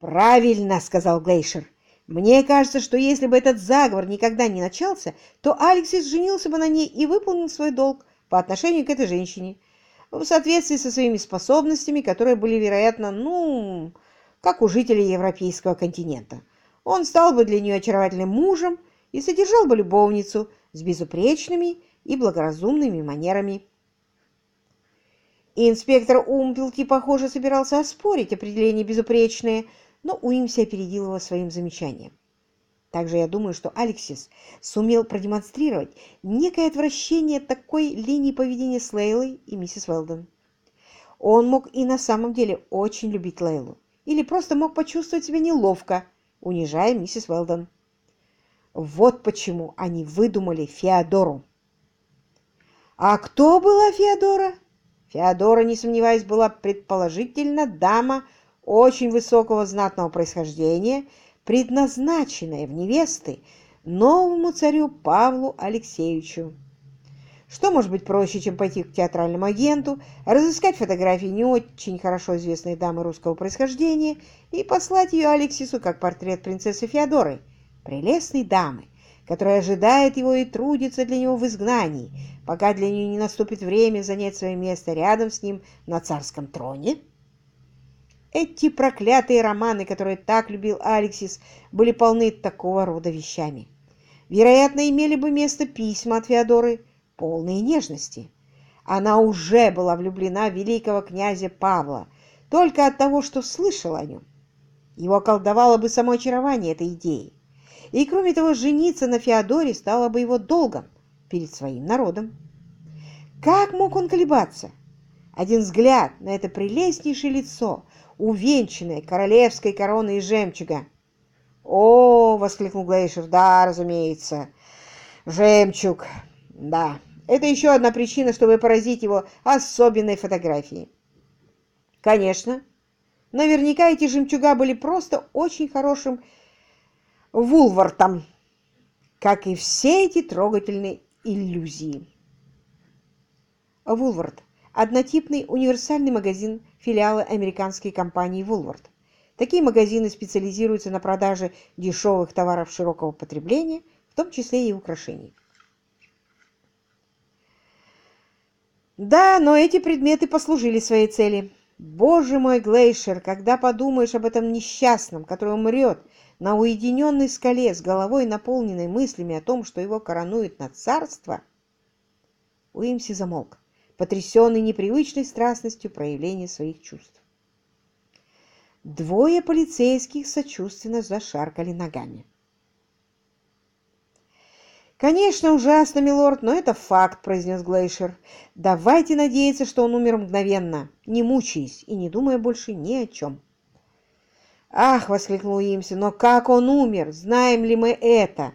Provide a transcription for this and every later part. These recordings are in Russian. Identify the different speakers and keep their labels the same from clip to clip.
Speaker 1: «Правильно», — сказал Глейшер. «Мне кажется, что если бы этот заговор никогда не начался, то Алексис женился бы на ней и выполнил свой долг по отношению к этой женщине, в соответствии со своими способностями, которые были, вероятно, ну, как у жителей европейского континента. Он стал бы для нее очаровательным мужем и содержал бы любовницу с безупречными и благоразумными манерами. Инспектор Умпелки, похоже, собирался оспорить определение «безупречное», но Уимси опередил его своим замечанием. Также я думаю, что Алексис сумел продемонстрировать некое отвращение от такой линии поведения с Лейлой и миссис Уэлдон. Он мог и на самом деле очень любить Лейлу, или просто мог почувствовать себя неловко, унижая миссис Уэлдон. Вот почему они выдумали Феодору. А кто была Феодора? Феодора, не сомневаюсь, была предположительно дама очень высокого знатного происхождения, предназначенная в невесты новому царю Павлу Алексеевичу. Что может быть проще, чем пойти к театральному агенту, разыскать фотографии не очень хорошо известной дамы русского происхождения и послать ее Алексису как портрет принцессы Феодоры, прелестной дамы, которая ожидает его и трудится для него в изгнании, пока для нее не наступит время занять свое место рядом с ним на царском троне? Эти проклятые романы, которые так любил Алексис, были полны такого рода вещами. Вероятно, имели бы место письма от Феодоры, полные нежности. Она уже была влюблена в великого князя Павла, только от того, что слышала о нем. Его колдовало бы само очарование этой идеи. И, кроме того, жениться на Феодоре стало бы его долгом, перед своим народом. Как мог он колебаться? Один взгляд на это прелестнейшее лицо, увенчанное королевской короной из жемчуга. «О!» — воскликнул Глейшер. «Да, разумеется. Жемчуг. Да, это еще одна причина, чтобы поразить его особенной фотографией». «Конечно. Наверняка эти жемчуга были просто очень хорошим вулвартом, как и все эти трогательные иллюзии. Вулвард – однотипный универсальный магазин филиала американской компании Вулвард. Такие магазины специализируются на продаже дешевых товаров широкого потребления, в том числе и украшений. Да, но эти предметы послужили своей цели. Боже мой, Глейшер, когда подумаешь об этом несчастном, который умрет на уединенной скале с головой, наполненной мыслями о том, что его коронуют на царство, Уимси замолк, потрясенный непривычной страстностью проявления своих чувств. Двое полицейских сочувственно зашаркали ногами. «Конечно, ужасно, милорд, но это факт», — произнес Глейшер. «Давайте надеяться, что он умер мгновенно, не мучаясь и не думая больше ни о чем». «Ах!» — воскликнул Имси. «Но как он умер? Знаем ли мы это?»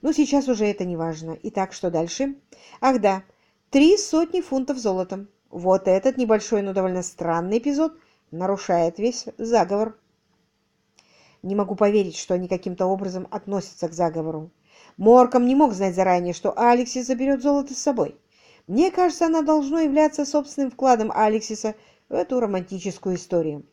Speaker 1: «Ну, сейчас уже это не важно. Итак, что дальше?» «Ах да, три сотни фунтов золотом. Вот этот небольшой, но довольно странный эпизод нарушает весь заговор». Не могу поверить, что они каким-то образом относятся к заговору. Морком не мог знать заранее, что Алексис заберет золото с собой. Мне кажется, она должно являться собственным вкладом Алексиса в эту романтическую историю.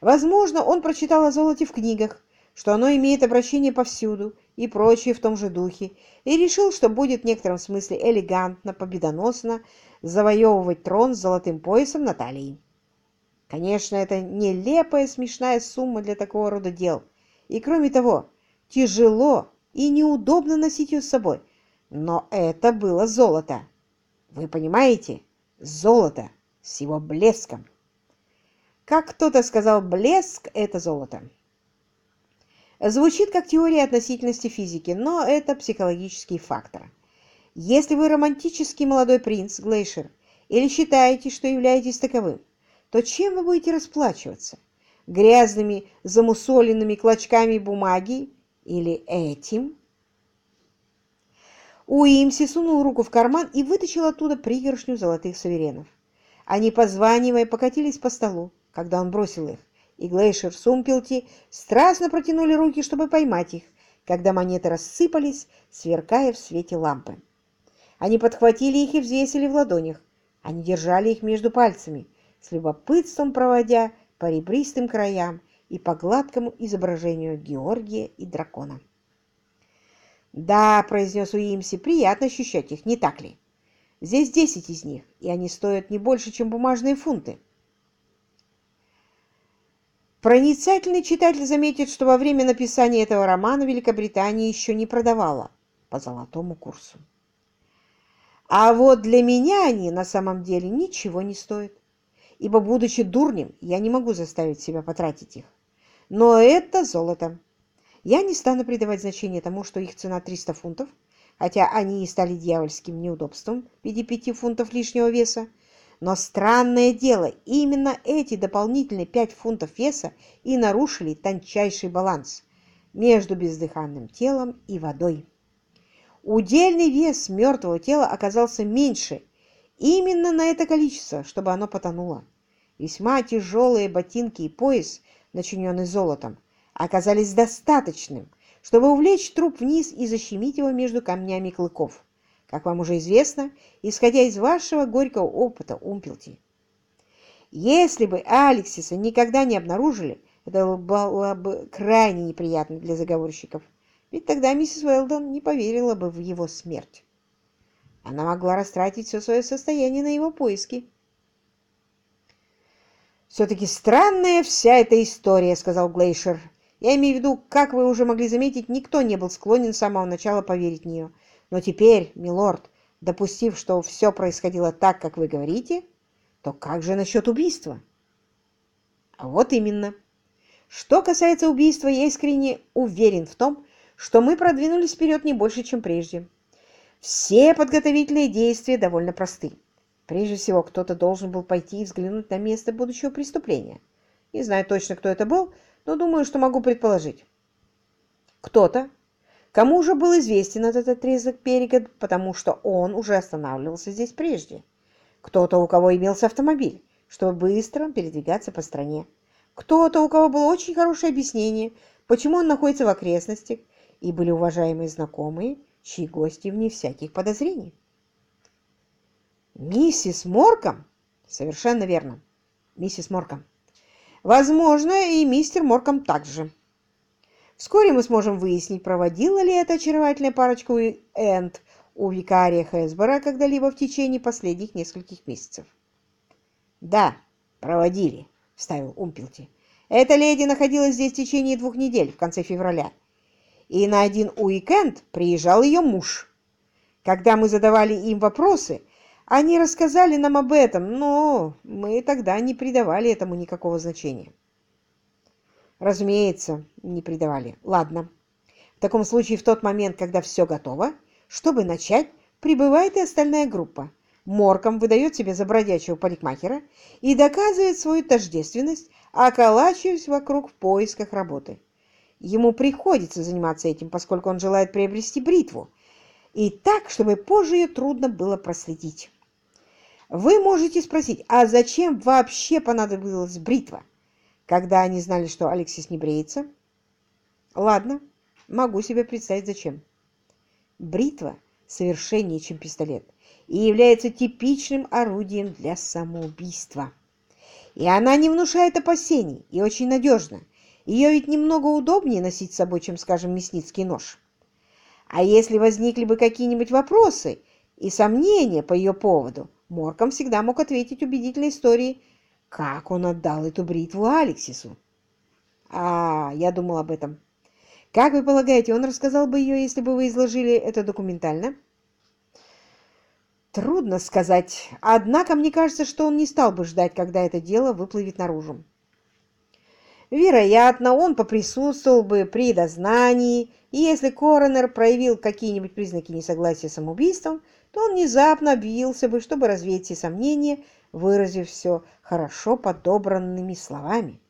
Speaker 1: Возможно, он прочитал о золоте в книгах, что оно имеет обращение повсюду и прочее в том же духе, и решил, что будет в некотором смысле элегантно, победоносно завоевывать трон с золотым поясом на талии. Конечно, это нелепая смешная сумма для такого рода дел. И кроме того, тяжело и неудобно носить ее с собой. Но это было золото. Вы понимаете? Золото с его блеском. Как кто-то сказал, блеск – это золото. Звучит как теория относительности физики, но это психологический фактор. Если вы романтический молодой принц, Глейшер, или считаете, что являетесь таковым, то чем вы будете расплачиваться? Грязными, замусоленными клочками бумаги или этим? Уимси сунул руку в карман и вытащил оттуда пригоршню золотых суверенов. Они, позванивая, покатились по столу когда он бросил их, и Глейшер с Умпелти страстно протянули руки, чтобы поймать их, когда монеты рассыпались, сверкая в свете лампы. Они подхватили их и взвесили в ладонях. Они держали их между пальцами, с любопытством проводя по ребристым краям и по гладкому изображению Георгия и дракона. «Да», — произнес Уимси, — «приятно ощущать их, не так ли? Здесь десять из них, и они стоят не больше, чем бумажные фунты». Проницательный читатель заметит, что во время написания этого романа Великобритания еще не продавала по золотому курсу. А вот для меня они на самом деле ничего не стоят, ибо, будучи дурнем, я не могу заставить себя потратить их. Но это золото. Я не стану придавать значение тому, что их цена 300 фунтов, хотя они и стали дьявольским неудобством в виде 5 фунтов лишнего веса. Но странное дело, именно эти дополнительные 5 фунтов веса и нарушили тончайший баланс между бездыханным телом и водой. Удельный вес мертвого тела оказался меньше именно на это количество, чтобы оно потонуло. Весьма тяжелые ботинки и пояс, начиненный золотом, оказались достаточным, чтобы увлечь труп вниз и защемить его между камнями клыков, как вам уже известно, исходя из вашего горького опыта, Умпелти. Если бы Алексиса никогда не обнаружили, это было бы крайне неприятно для заговорщиков ведь тогда миссис Уэлдон не поверила бы в его смерть. Она могла растратить все свое состояние на его поиски. «Все-таки странная вся эта история», — сказал Глейшер. «Я имею в виду, как вы уже могли заметить, никто не был склонен с самого начала поверить в нее. Но теперь, милорд, допустив, что все происходило так, как вы говорите, то как же насчет убийства?» «А вот именно. Что касается убийства, я искренне уверен в том, что мы продвинулись вперед не больше, чем прежде. Все подготовительные действия довольно просты. Прежде всего, кто-то должен был пойти и взглянуть на место будущего преступления. Не знаю точно, кто это был, но думаю, что могу предположить. Кто-то, кому уже был известен этот отрезок берега, потому что он уже останавливался здесь прежде. Кто-то, у кого имелся автомобиль, чтобы быстро передвигаться по стране. Кто-то, у кого было очень хорошее объяснение, почему он находится в окрестностях, и были уважаемые знакомые, чьи гости вне всяких подозрений. Миссис Морком? Совершенно верно. Миссис Морком. Возможно, и мистер Морком также. Вскоре мы сможем выяснить, проводила ли эта очаровательная парочка Энд у викария Хэсбора когда-либо в течение последних нескольких месяцев. «Да, проводили», — вставил Умпелти. «Эта леди находилась здесь в течение двух недель в конце февраля и на один уикенд приезжал ее муж. Когда мы задавали им вопросы, они рассказали нам об этом, но мы тогда не придавали этому никакого значения. Разумеется, не придавали. Ладно. В таком случае, в тот момент, когда все готово, чтобы начать, прибывает и остальная группа. Морком выдает себе за бродячего парикмахера и доказывает свою тождественность, околачиваясь вокруг в поисках работы. Ему приходится заниматься этим, поскольку он желает приобрести бритву, и так, чтобы позже ее трудно было проследить. Вы можете спросить, а зачем вообще понадобилась бритва, когда они знали, что Алексис не бреется? Ладно, могу себе представить, зачем. Бритва совершеннее, чем пистолет, и является типичным орудием для самоубийства. И она не внушает опасений и очень надежна, ее ведь немного удобнее носить с собой, чем, скажем, мясницкий нож. А если возникли бы какие-нибудь вопросы и сомнения по ее поводу, Морком всегда мог ответить убедительной историей, как он отдал эту бритву Алексису. А, я думал об этом. Как вы полагаете, он рассказал бы ее, если бы вы изложили это документально? Трудно сказать. Однако мне кажется, что он не стал бы ждать, когда это дело выплывет наружу. Вероятно, он поприсутствовал бы при дознании, и если коронер проявил какие-нибудь признаки несогласия с самоубийством, то он внезапно объявился бы, чтобы развеять все сомнения, выразив все хорошо подобранными словами.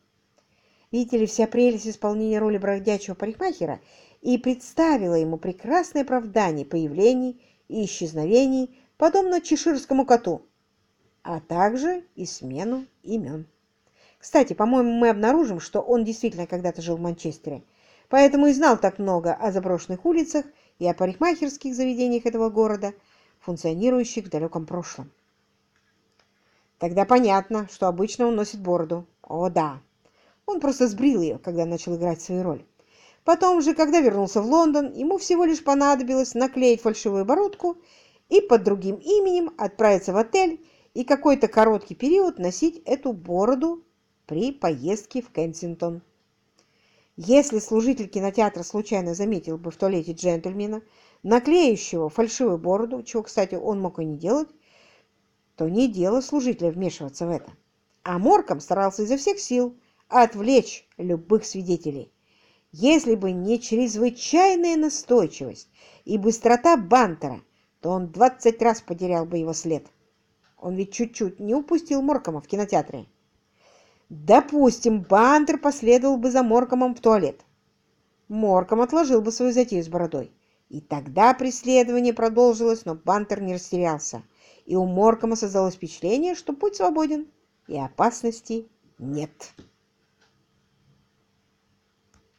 Speaker 1: Видите ли, вся прелесть исполнения роли бродячего парикмахера и представила ему прекрасное оправдание появлений и исчезновений, подобно чеширскому коту, а также и смену имен. Кстати, по-моему, мы обнаружим, что он действительно когда-то жил в Манчестере, поэтому и знал так много о заброшенных улицах и о парикмахерских заведениях этого города, функционирующих в далеком прошлом. Тогда понятно, что обычно он носит бороду. О, да. Он просто сбрил ее, когда начал играть свою роль. Потом же, когда вернулся в Лондон, ему всего лишь понадобилось наклеить фальшивую бородку и под другим именем отправиться в отель и какой-то короткий период носить эту бороду при поездке в Кенсингтон. Если служитель кинотеатра случайно заметил бы в туалете джентльмена, наклеивающего фальшивую бороду, чего, кстати, он мог и не делать, то не дело служителя вмешиваться в это. А Морком старался изо всех сил отвлечь любых свидетелей. Если бы не чрезвычайная настойчивость и быстрота Бантера, то он двадцать раз потерял бы его след. Он ведь чуть-чуть не упустил Моркома в кинотеатре. Допустим, Бантер последовал бы за Моркомом в туалет. Морком отложил бы свою затею с бородой. И тогда преследование продолжилось, но Бантер не растерялся. И у Моркома создалось впечатление, что путь свободен и опасности нет.